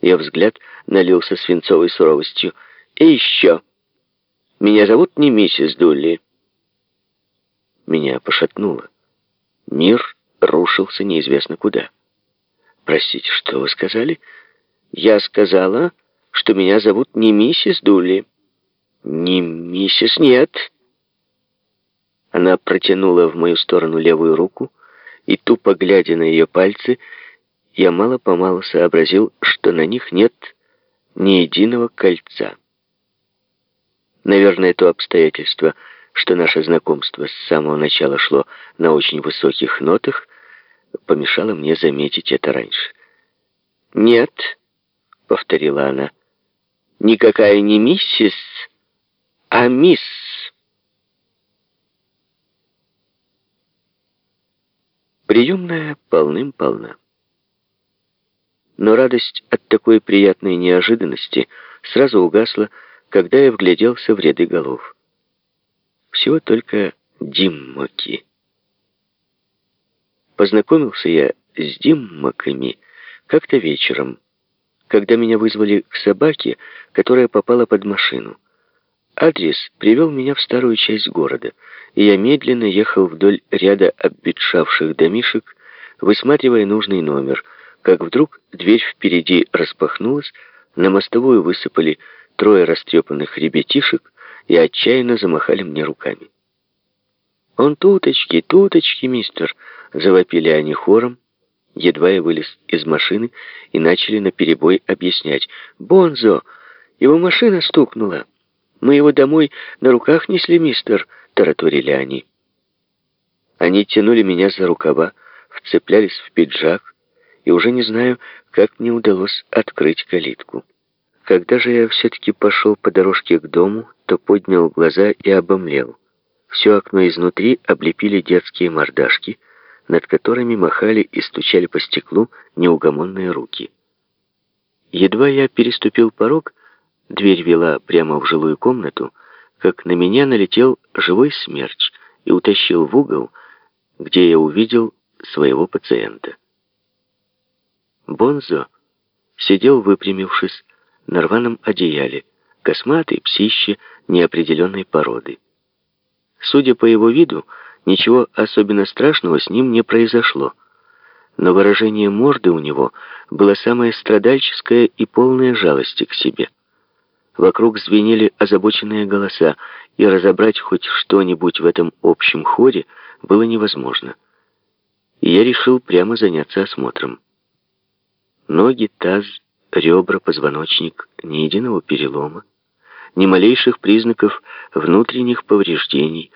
Ее взгляд налился свинцовой суровостью. «И еще. Меня зовут не миссис Дулли». Меня пошатнуло. Мир рушился неизвестно куда. «Простите, что вы сказали?» «Я сказала, что меня зовут не миссис Дулли». «Не миссис, нет». Она протянула в мою сторону левую руку, и, тупо глядя на ее пальцы, я мало-помалу сообразил, что на них нет ни единого кольца. Наверное, то обстоятельство, что наше знакомство с самого начала шло на очень высоких нотах, помешало мне заметить это раньше. «Нет», — повторила она, — «никакая не миссис, а мисс». Приемная полным-полна. Но радость от такой приятной неожиданности сразу угасла, когда я вгляделся в ряды голов. Всего только Диммаки. Познакомился я с Диммаками как-то вечером, когда меня вызвали к собаке, которая попала под машину. Адрес привел меня в старую часть города, и я медленно ехал вдоль ряда обветшавших домишек, высматривая нужный номер — как вдруг дверь впереди распахнулась, на мостовую высыпали трое растрепанных ребятишек и отчаянно замахали мне руками. «Он туточки, туточки, мистер!» — завопили они хором. Едва я вылез из машины и начали наперебой объяснять. «Бонзо! Его машина стукнула! Мы его домой на руках несли, мистер!» — тараторили они. Они тянули меня за рукава, вцеплялись в пиджак, и уже не знаю, как мне удалось открыть калитку. Когда же я все-таки пошел по дорожке к дому, то поднял глаза и обомлел. Все окно изнутри облепили детские мордашки, над которыми махали и стучали по стеклу неугомонные руки. Едва я переступил порог, дверь вела прямо в жилую комнату, как на меня налетел живой смерч и утащил в угол, где я увидел своего пациента. Бонзо сидел выпрямившись на рваном одеяле, косматый, псище неопределенной породы. Судя по его виду, ничего особенно страшного с ним не произошло, но выражение морды у него было самое страдальческое и полное жалости к себе. Вокруг звенели озабоченные голоса, и разобрать хоть что-нибудь в этом общем хоре было невозможно. И я решил прямо заняться осмотром. Ноги, таз, ребра, позвоночник, ни единого перелома, ни малейших признаков внутренних повреждений,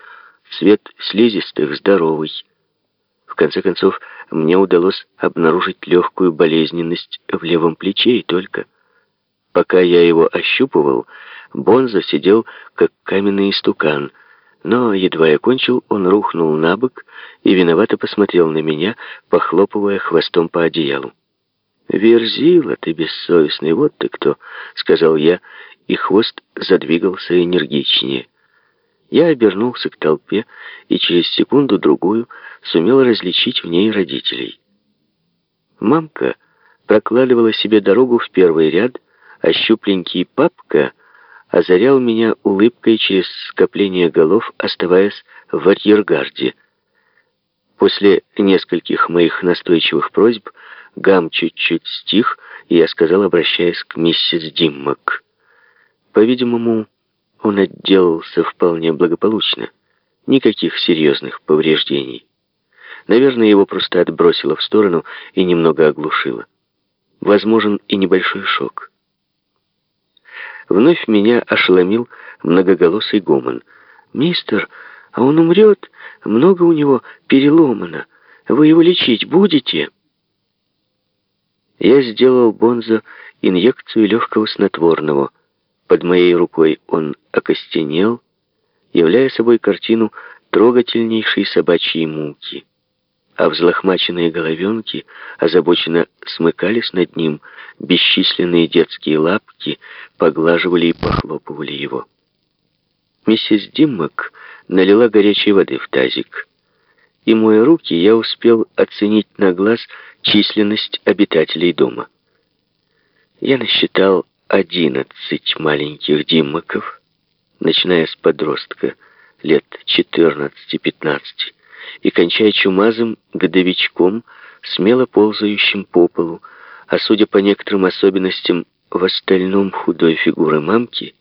цвет слизистых здоровый. В конце концов, мне удалось обнаружить легкую болезненность в левом плече и только. Пока я его ощупывал, Бонза сидел, как каменный истукан, но, едва я кончил, он рухнул на бок и виновато посмотрел на меня, похлопывая хвостом по одеялу. «Верзила ты бессовестный, вот ты кто!» — сказал я, и хвост задвигался энергичнее. Я обернулся к толпе и через секунду-другую сумел различить в ней родителей. Мамка прокладывала себе дорогу в первый ряд, а щупленький папка озарял меня улыбкой через скопление голов, оставаясь в арьергарде. После нескольких моих настойчивых просьб Гам чуть-чуть стих, и я сказал, обращаясь к миссис Диммак. По-видимому, он отделался вполне благополучно. Никаких серьезных повреждений. Наверное, его просто отбросило в сторону и немного оглушило. Возможен и небольшой шок. Вновь меня ошеломил многоголосый гомон. «Мистер, а он умрет? Много у него переломано. Вы его лечить будете?» Я сделал Бонзо инъекцию легкого снотворного. Под моей рукой он окостенел, являя собой картину трогательнейшей собачьей муки. А взлохмаченные головенки озабоченно смыкались над ним, бесчисленные детские лапки поглаживали и похлопывали его. Миссис Диммак налила горячей воды в тазик и, моя руки, я успел оценить на глаз численность обитателей дома. Я насчитал одиннадцать маленьких Диммаков, начиная с подростка лет 14-15 и кончая чумазым годовичком, смело ползающим по полу, а судя по некоторым особенностям в остальном худой фигуры мамки,